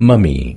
mummy.